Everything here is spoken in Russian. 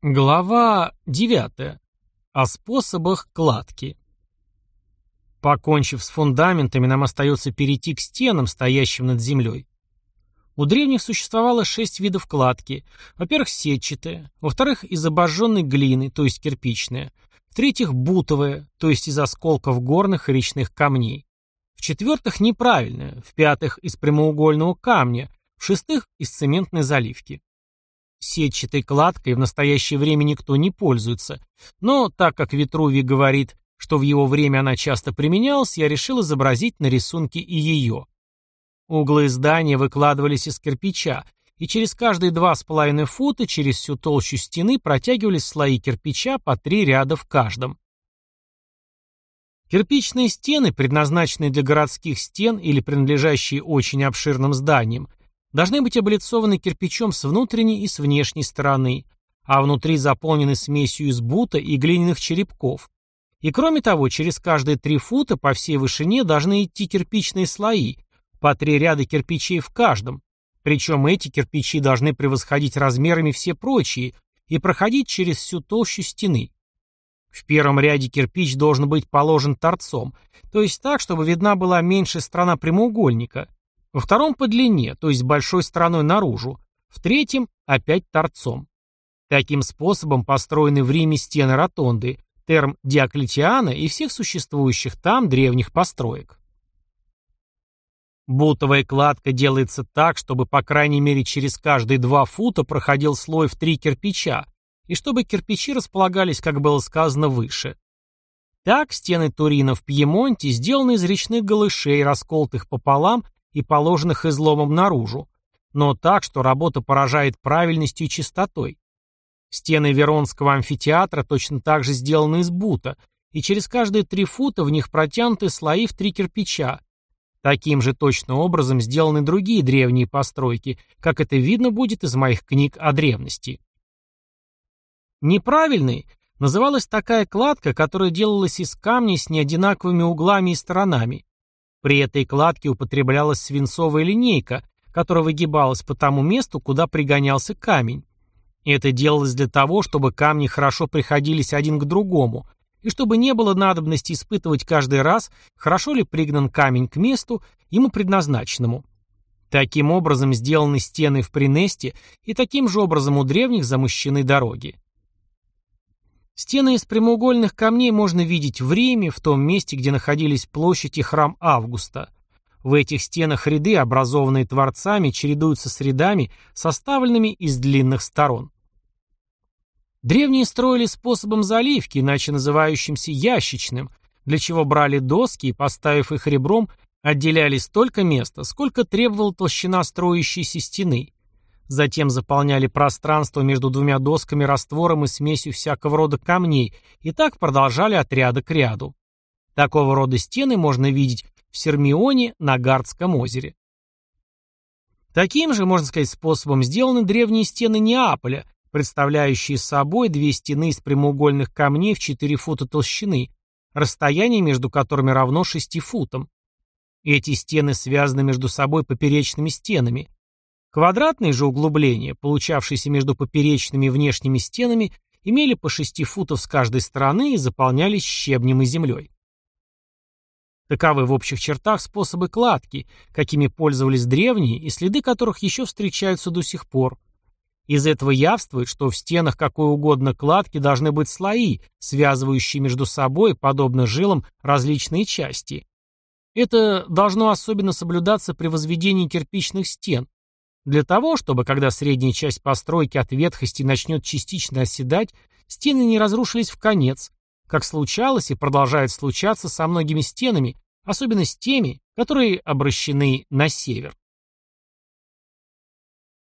Глава 9. О способах кладки. Покончив с фундаментами, нам остается перейти к стенам, стоящим над землей. У древних существовало шесть видов кладки. Во-первых, сетчатая, во-вторых, из обожженной глины, то есть кирпичная, в-третьих, бутовая, то есть из осколков горных и речных камней, в-четвертых, неправильная, в-пятых, из прямоугольного камня, в-шестых, из цементной заливки. Сетчатой кладкой в настоящее время никто не пользуется, но так как Витрувий говорит, что в его время она часто применялась, я решил изобразить на рисунке и ее. Углы здания выкладывались из кирпича, и через каждые два с половиной фута через всю толщу стены протягивались слои кирпича по три ряда в каждом. Кирпичные стены, предназначенные для городских стен или принадлежащие очень обширным зданиям, должны быть облицованы кирпичом с внутренней и с внешней стороны, а внутри заполнены смесью из бута и глиняных черепков. И кроме того, через каждые три фута по всей вышине должны идти кирпичные слои, по три ряда кирпичей в каждом. Причем эти кирпичи должны превосходить размерами все прочие и проходить через всю толщу стены. В первом ряде кирпич должен быть положен торцом, то есть так, чтобы видна была меньшая сторона прямоугольника, во втором по длине, то есть большой стороной наружу, в третьем опять торцом. Таким способом построены в Риме стены ротонды, терм Диоклетиана и всех существующих там древних построек. Бутовая кладка делается так, чтобы по крайней мере через каждые два фута проходил слой в три кирпича, и чтобы кирпичи располагались, как было сказано выше. Так стены Турина в Пьемонте сделаны из речных голышей, расколотых пополам и положенных изломом наружу, но так, что работа поражает правильностью и чистотой. Стены Веронского амфитеатра точно так же сделаны из бута, и через каждые три фута в них протянуты слои в три кирпича. Таким же точно образом сделаны другие древние постройки, как это видно будет из моих книг о древности. Неправильной называлась такая кладка, которая делалась из камней с неодинаковыми углами и сторонами, при этой кладке употреблялась свинцовая линейка, которая выгибалась по тому месту, куда пригонялся камень. И это делалось для того, чтобы камни хорошо приходились один к другому, и чтобы не было надобности испытывать каждый раз, хорошо ли пригнан камень к месту, ему предназначенному. Таким образом сделаны стены в Принесте, и таким же образом у древних замощены дороги. Стены из прямоугольных камней можно видеть в Риме, в том месте, где находились площадь и храм Августа. В этих стенах ряды, образованные творцами, чередуются с рядами, составленными из длинных сторон. Древние строили способом заливки, иначе называющимся ящичным, для чего брали доски и, поставив их ребром, отделяли столько места, сколько требовала толщина строящейся стены. Затем заполняли пространство между двумя досками раствором и смесью всякого рода камней, и так продолжали от ряда к ряду. Такого рода стены можно видеть в Сермионе на Гардском озере. Таким же, можно сказать, способом сделаны древние стены Неаполя, представляющие собой две стены из прямоугольных камней в 4 фута толщины, расстояние между которыми равно 6 футам. Эти стены связаны между собой поперечными стенами. Квадратные же углубления, получавшиеся между поперечными внешними стенами, имели по 6 футов с каждой стороны и заполнялись щебнем и землей. Таковы в общих чертах способы кладки, какими пользовались древние и следы которых еще встречаются до сих пор. Из этого явствует, что в стенах какой угодно кладки должны быть слои, связывающие между собой, подобно жилам, различные части. Это должно особенно соблюдаться при возведении кирпичных стен, для того, чтобы, когда средняя часть постройки от ветхости начнет частично оседать, стены не разрушились в конец, как случалось и продолжает случаться со многими стенами, особенно с теми, которые обращены на север.